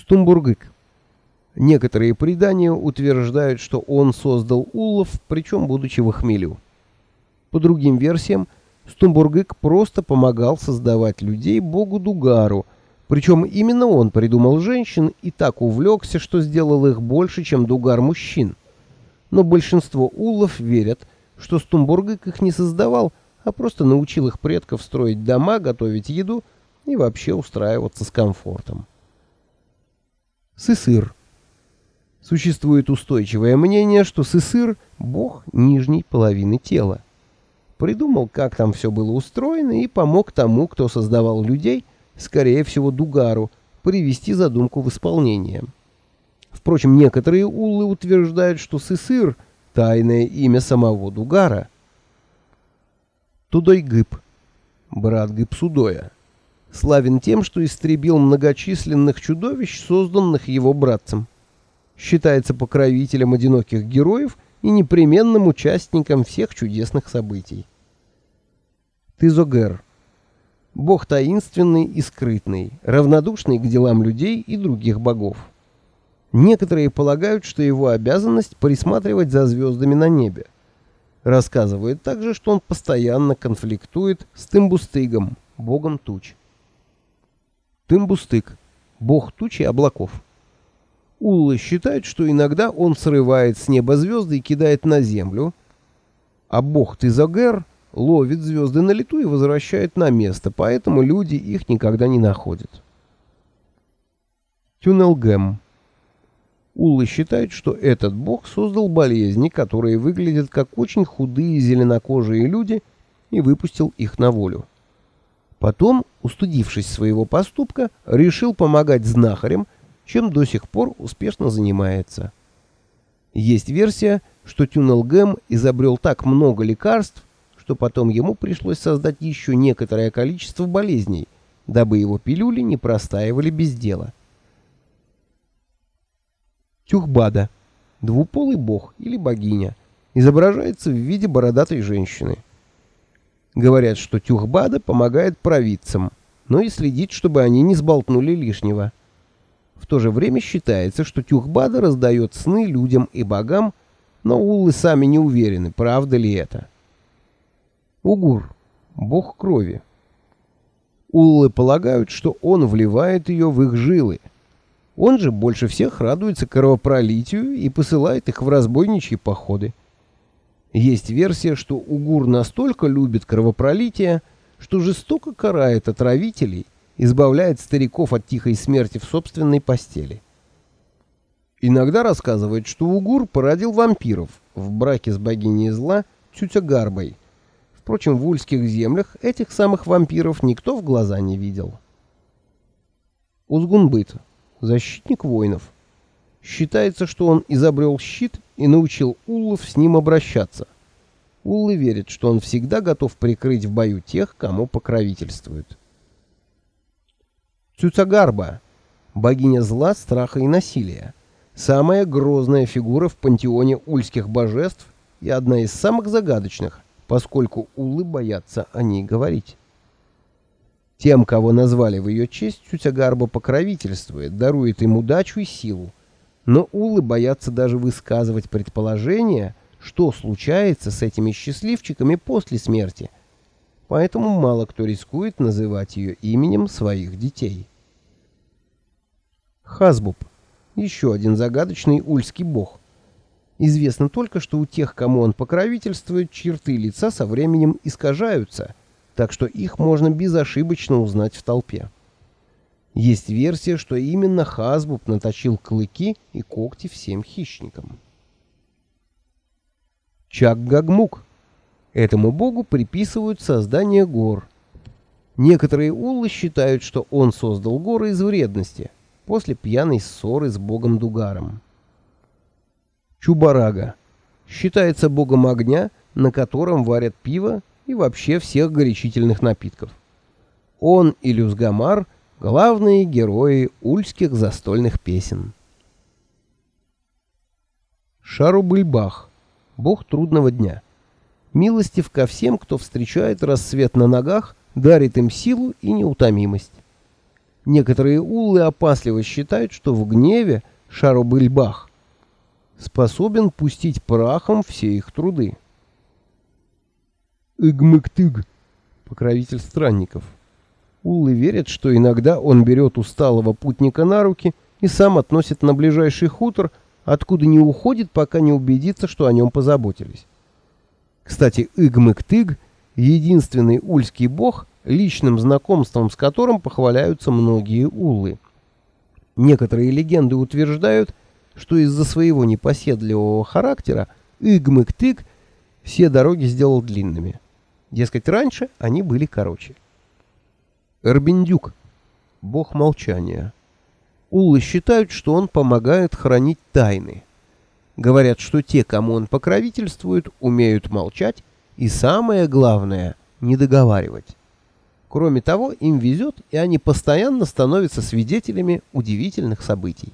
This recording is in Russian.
Стумбургык. Некоторые предания утверждают, что он создал улов, причем будучи в хмелю. По другим версиям, Стумбургык просто помогал создавать людей богу Дугару, причем именно он придумал женщин и так увлекся, что сделал их больше, чем Дугар мужчин. Но большинство улов верят, что Стумбургык их не создавал, а просто научил их предков строить дома, готовить еду и вообще устраиваться с комфортом. Сысыр. Существует устойчивое мнение, что Сысыр — бог нижней половины тела. Придумал, как там все было устроено, и помог тому, кто создавал людей, скорее всего, Дугару, привести задумку в исполнение. Впрочем, некоторые уллы утверждают, что Сысыр — тайное имя самого Дугара. Тудой-Гыб, брат Гыбсудоя, славен тем, что истребил многочисленных чудовищ, созданных его братцем считается покровителем одиноких героев и непременным участником всех чудесных событий. Тызогер. Бог таинственный и скрытный, равнодушный к делам людей и других богов. Некоторые полагают, что его обязанность присматривать за звездами на небе. Рассказывает также, что он постоянно конфликтует с Тымбустыгом, богом туч. Тымбустык – бог тучи облаков. Уллы считают, что иногда он срывает с неба звезды и кидает на землю, а бог Тизагер ловит звезды на лету и возвращает на место, поэтому люди их никогда не находят. Тюнелгем. Уллы считают, что этот бог создал болезни, которые выглядят как очень худые зеленокожие люди, и выпустил их на волю. Потом, устудившись своего поступка, решил помогать знахарям, чем до сих пор успешно занимается. Есть версия, что Тюнелгем изобрел так много лекарств, что потом ему пришлось создать еще некоторое количество болезней, дабы его пилюли не простаивали без дела. Тюхбада, двуполый бог или богиня, изображается в виде бородатой женщины. Говорят, что Тюхбада помогает провидцам, но и следит, чтобы они не сболтнули лишнего. В то же время считается, что Тюхбада раздает сны людям и богам, но уллы сами не уверены, правда ли это. Угур — бог крови. Уллы полагают, что он вливает ее в их жилы. Он же больше всех радуется кровопролитию и посылает их в разбойничьи походы. Есть версия, что Угур настолько любит кровопролитие, что жестоко карает отравителей — избавляет стариков от тихой смерти в собственной постели. Иногда рассказывает, что Угур породил вампиров в браке с богиней зла Тютягарбой. Впрочем, в ульских землях этих самых вампиров никто в глаза не видел. Узгунбыт, защитник воинов. Считается, что он изобрел щит и научил уллов с ним обращаться. Уллы верят, что он всегда готов прикрыть в бою тех, кому покровительствует. Цюцагарба, богиня зла, страха и насилия, самая грозная фигура в пантеоне ульских божеств и одна из самых загадочных, поскольку улы боятся о ней говорить. Тем, кого назвали в ее честь, Цюцагарба покровительствует, дарует им удачу и силу. Но улы боятся даже высказывать предположения, что случается с этими счастливчиками после смерти. Поэтому мало кто рискует называть ее именем своих детей. Хазбуб. Еще один загадочный ульский бог. Известно только, что у тех, кому он покровительствует, черты лица со временем искажаются, так что их можно безошибочно узнать в толпе. Есть версия, что именно Хазбуб наточил клыки и когти всем хищникам. Чак-Гагмук. Этому богу приписывают создание гор. Некоторые уллы считают, что он создал горы из вредности – после пьяной ссоры с богом Дугаром. Чубарага. Считается богом огня, на котором варят пиво и вообще всех горячительных напитков. Он и Люсгамар — главные герои ульских застольных песен. Шарубыльбах, бог трудного дня. Милостив ко всем, кто встречает рассвет на ногах, дарит им силу и неутомимость. Некоторые уллы опасливо считают, что в гневе Шарубыльбах способен пустить прахом все их труды. Игмыктыг, покровитель странников. Уллы верят, что иногда он берет усталого путника на руки и сам относит на ближайший хутор, откуда не уходит, пока не убедится, что о нем позаботились. Кстати, Игмыктыг — единственный ульский бог, личным знакомством с которым похваляются многие уллы. Некоторые легенды утверждают, что из-за своего непоседливого характера Игмыктык все дороги сделал длинными. Дескать, раньше они были короче. Эрбендюк, бог молчания. Уллы считают, что он помогает хранить тайны. Говорят, что те, кому он покровительствует, умеют молчать и, самое главное, не договаривать. Кроме того, им везет, и они постоянно становятся свидетелями удивительных событий.